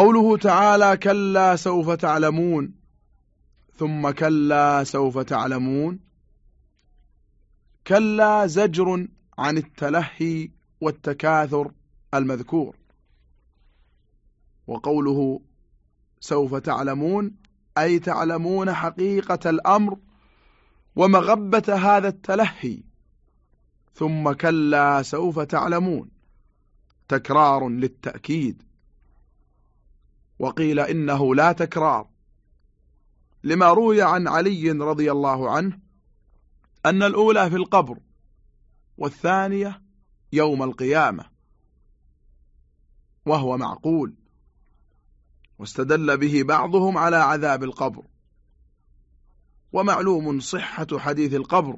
قوله تعالى كلا سوف تعلمون ثم كلا سوف تعلمون. كلا زجر عن التلهي والتكاثر المذكور. وقوله سوف تعلمون أي تعلمون حقيقة الأمر ومغبة هذا التلهي. ثم كلا سوف تعلمون تكرار للتأكيد. وقيل إنه لا تكرار. لما روي عن علي رضي الله عنه أن الأولى في القبر والثانية يوم القيامة وهو معقول واستدل به بعضهم على عذاب القبر. ومعلوم صحة حديث القبر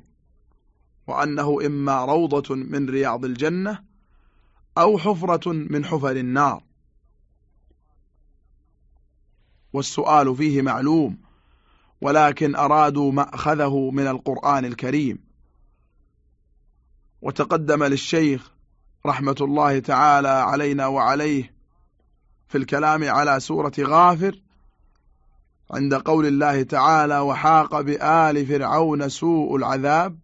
وأنه إما روضة من رياض الجنة أو حفرة من حفر النار. والسؤال فيه معلوم ولكن أرادوا مأخذه من القرآن الكريم. وتقدم للشيخ رحمة الله تعالى علينا وعليه في الكلام على سورة غافر عند قول الله تعالى وحاق بآل فرعون سوء العذاب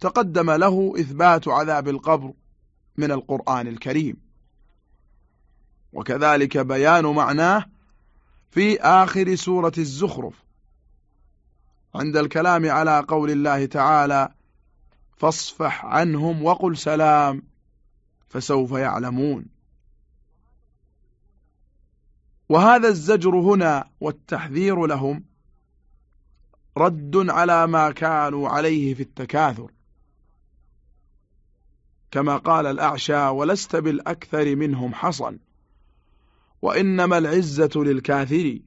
تقدم له إثبات عذاب القبر من القرآن الكريم. وكذلك بيان معناه في آخر سورة الزخرف. عند الكلام على قول الله تعالى فاصفح عنهم وقل سلام فسوف يعلمون. وهذا الزجر هنا والتحذير لهم رد على ما كانوا عليه في التكاثر. كما قال الأعشى ولست بالأكثر منهم حصن. وإنما العزة للكافر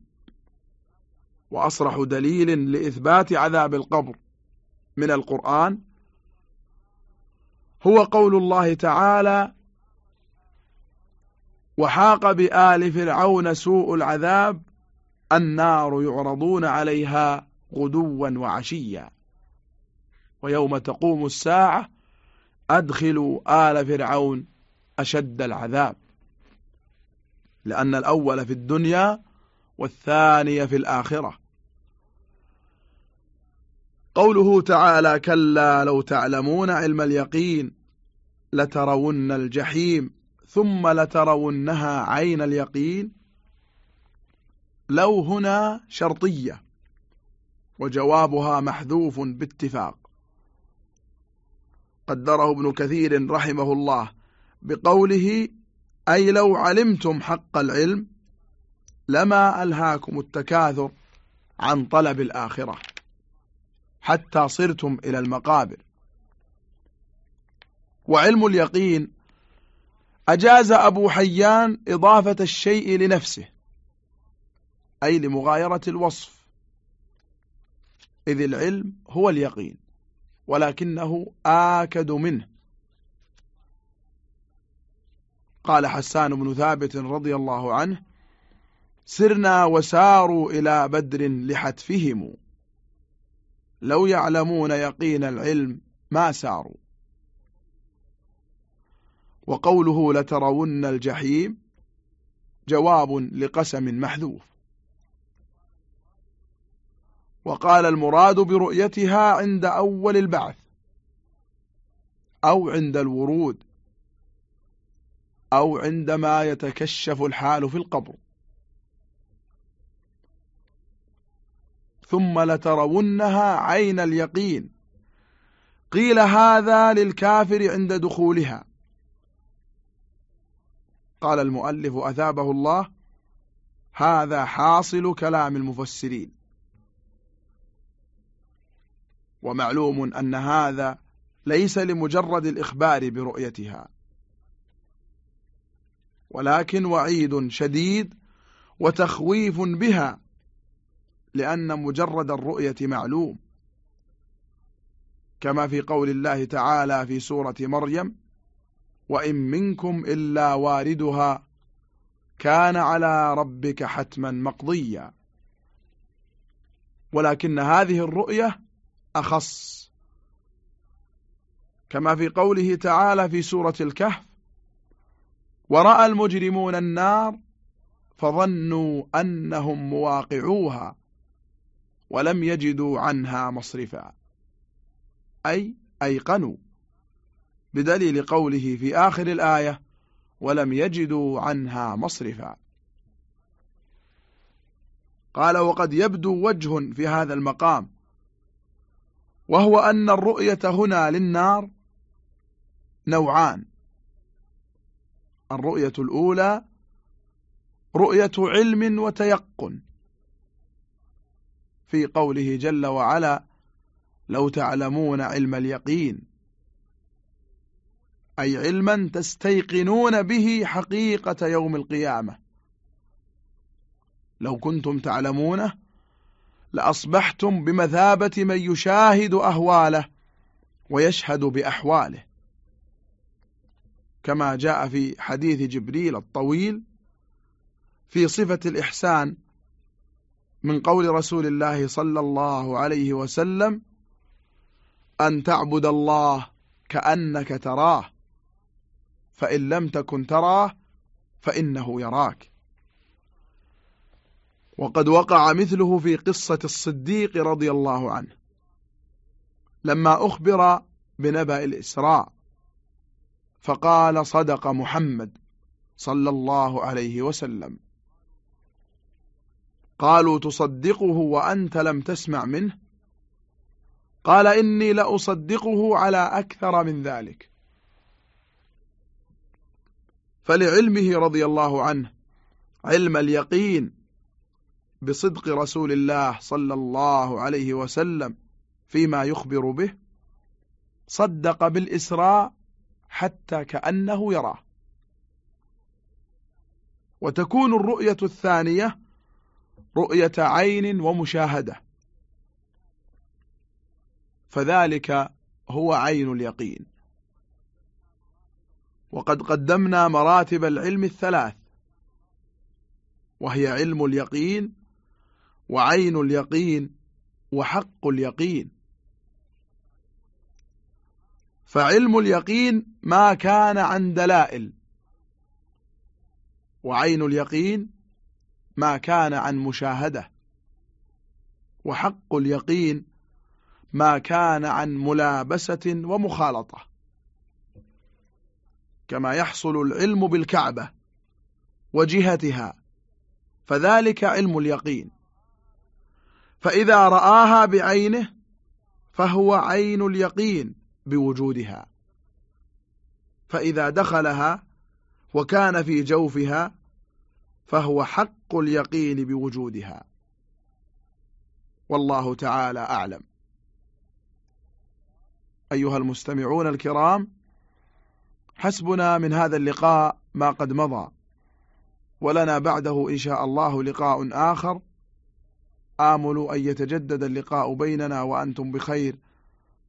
وأصرح دليل لإثبات عذاب القبر من القرآن. هو قول الله تعالى وحاق بآل فرعون سوء العذاب النار يعرضون عليها غدوا وعشيا. ويوم تقوم الساعة أدخلوا آل فرعون أشد العذاب. لأن الأول في الدنيا والثاني في الآخرة. قوله تعالى كلا لو تعلمون علم اليقين لترون الجحيم ثم لترونها عين اليقين. لو هنا شرطية وجوابها محذوف باتفاق. قدره ابن كثير رحمه الله بقوله أي لو علمتم حق العلم لما ألهاكم التكاثر عن طلب الآخرة حتى صرتم إلى المقابر. وعلم اليقين أجاز أبو حيان إضافة الشيء لنفسه أي لمغايرة الوصف إذ العلم هو اليقين ولكنه آكد منه. قال حسان بن ثابت رضي الله عنه سرنا وساروا إلى بدر لحتفهم. لو يعلمون يقين العلم ما ساروا. وقوله لترون الجحيم جواب لقسم محذوف. وقال المراد برؤيتها عند أول البعث أو عند الورود. أو عندما يتكشف الحال في القبر. ثم لترونها عين اليقين. قيل هذا للكافر عند دخولها. قال المؤلف أثابه الله هذا حاصل كلام المفسرين. ومعلوم أن هذا ليس لمجرد الإخبار برؤيتها. ولكن وعيد شديد وتخويف بها لأن مجرد الرؤية معلوم. كما في قول الله تعالى في سورة مريم وإن منكم إلا واردها كان على ربك حتما مقضيا. ولكن هذه الرؤية أخص. كما في قوله تعالى في سورة الكهف ورأى المجرمون النار فظنوا أنهم مواقعوها ولم يجدوا عنها مصرفا. أي أيقنوا. بدليل قوله في آخر الآية ولم يجدوا عنها مصرفا. قال وقد يبدو وجه في هذا المقام وهو أن الرؤية هنا للنار نوعان. الرؤية الأولى رؤية علم وتيقن في قوله جل وعلا لو تعلمون علم اليقين أي علما تستيقنون به حقيقة يوم القيامة. لو كنتم تعلمونه لأصبحتم بمثابة من يشاهد أهواله ويشهد بأحواله. كما جاء في حديث جبريل الطويل في صفة الإحسان من قول رسول الله صلى الله عليه وسلم أن تعبد الله كأنك تراه فإن لم تكن تراه فإنه يراك. وقد وقع مثله في قصة الصديق رضي الله عنه لما أخبر بنبأ الإسراء. فقال صدق محمد صلى الله عليه وسلم. قالوا تصدقه وأنت لم تسمع منه؟ قال إني لأصدقه على أكثر من ذلك. فلعلمه رضي الله عنه علم اليقين بصدق رسول الله صلى الله عليه وسلم فيما يخبر به صدق بالإسراء حتى كأنه يراه. وتكون الرؤية الثانية رؤية عين ومشاهدة. فذلك هو عين اليقين. وقد قدمنا مراتب العلم الثلاث. وهي علم اليقين وعين اليقين وحق اليقين. فعلم اليقين ما كان عن دلائل وعين اليقين ما كان عن مشاهدة وحق اليقين ما كان عن ملابسة ومخالطة. كما يحصل العلم بالكعبة وجهتها فذلك علم اليقين. فإذا رآها بعينه فهو عين اليقين. بوجودها. فإذا دخلها وكان في جوفها فهو حق اليقين بوجودها. والله تعالى أعلم. أيها المستمعون الكرام حسبنا من هذا اللقاء ما قد مضى ولنا بعده إن شاء الله لقاء آخر. آمل أن يتجدد اللقاء بيننا وأنتم بخير.